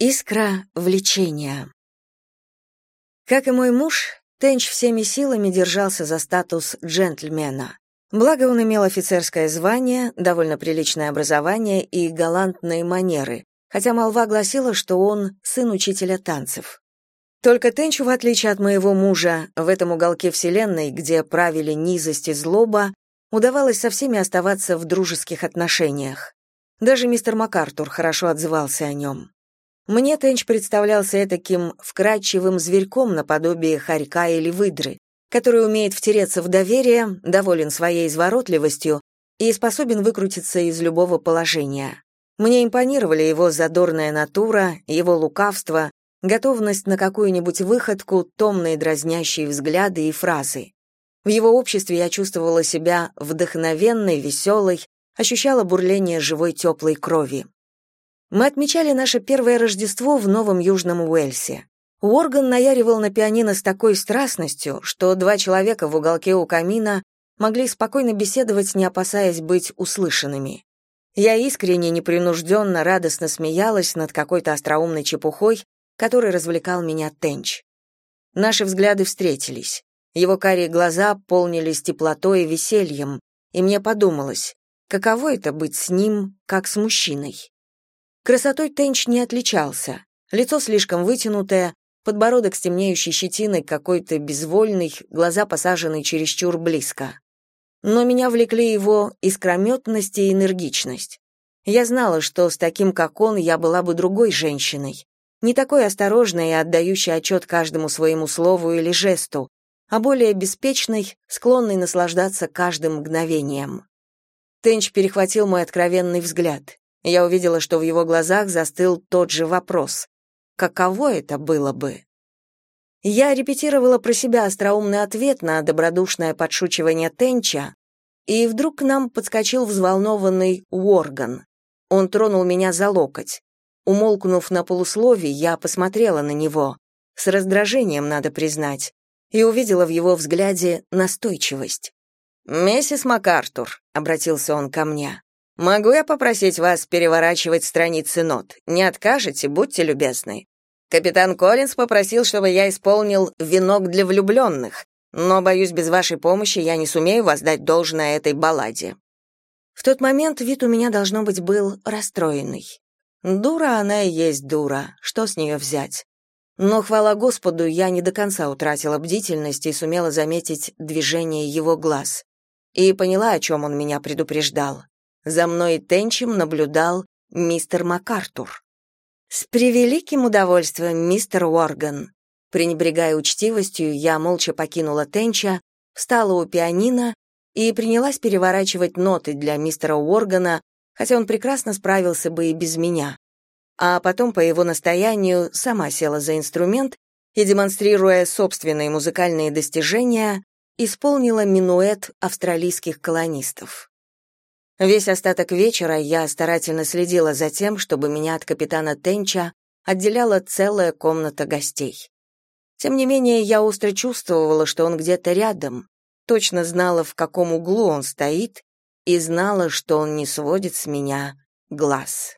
Искра влечения. Как и мой муж, Тенч всеми силами держался за статус джентльмена. Благо он имел офицерское звание, довольно приличное образование и галантные манеры, хотя молва гласила, что он сын учителя танцев. Только Тенчу, в отличие от моего мужа, в этом уголке вселенной, где правили низость и злоба, удавалось со всеми оставаться в дружеских отношениях. Даже мистер МакАртур хорошо отзывался о нем. Мне Тенч представлялся таким вкрадчивым зверьком наподобие хорька или выдры, который умеет втереться в доверие, доволен своей изворотливостью и способен выкрутиться из любого положения. Мне импонировали его задорная натура, его лукавство, готовность на какую-нибудь выходку, томные дразнящие взгляды и фразы. В его обществе я чувствовала себя вдохновенной, веселой, ощущала бурление живой теплой крови. Мы отмечали наше первое Рождество в Новом Южном Уэльсе. Уорган наяривал на пианино с такой страстностью, что два человека в уголке у камина могли спокойно беседовать, не опасаясь быть услышанными. Я искренне, непринужденно, радостно смеялась над какой-то остроумной чепухой, который развлекал меня Тенч. Наши взгляды встретились. Его карие глаза полнились теплотой и весельем, и мне подумалось, каково это быть с ним, как с мужчиной. Красотой Тенч не отличался. Лицо слишком вытянутое, подбородок с темнеющей щетиной какой-то безвольный, глаза посажены чересчур близко. Но меня влекли его искрометность и энергичность. Я знала, что с таким, как он, я была бы другой женщиной. Не такой осторожной и отдающей отчет каждому своему слову или жесту, а более беспечной, склонной наслаждаться каждым мгновением. Тенч перехватил мой откровенный взгляд. Я увидела, что в его глазах застыл тот же вопрос. Каково это было бы? Я репетировала про себя остроумный ответ на добродушное подшучивание Тенча, и вдруг к нам подскочил взволнованный Уорган. Он тронул меня за локоть. Умолкнув на полуслове, я посмотрела на него, с раздражением, надо признать, и увидела в его взгляде настойчивость. «Миссис МакАртур», — обратился он ко мне, Могу я попросить вас переворачивать страницы нот? Не откажете, будьте любезны. Капитан Коллинз попросил, чтобы я исполнил венок для влюбленных, но боюсь, без вашей помощи я не сумею воздать должное этой балладе. В тот момент вид у меня должно быть был расстроенный. Дура она и есть дура, что с нее взять? Но хвала Господу, я не до конца утратила бдительность и сумела заметить движение его глаз и поняла, о чем он меня предупреждал. За мной Тенчем наблюдал мистер МакАртур. «С превеликим удовольствием, мистер Уорган». Пренебрегая учтивостью, я молча покинула Тенча, встала у пианино и принялась переворачивать ноты для мистера Уоргана, хотя он прекрасно справился бы и без меня. А потом, по его настоянию, сама села за инструмент и, демонстрируя собственные музыкальные достижения, исполнила минуэт австралийских колонистов. Весь остаток вечера я старательно следила за тем, чтобы меня от капитана Тенча отделяла целая комната гостей. Тем не менее, я остро чувствовала, что он где-то рядом, точно знала, в каком углу он стоит, и знала, что он не сводит с меня глаз.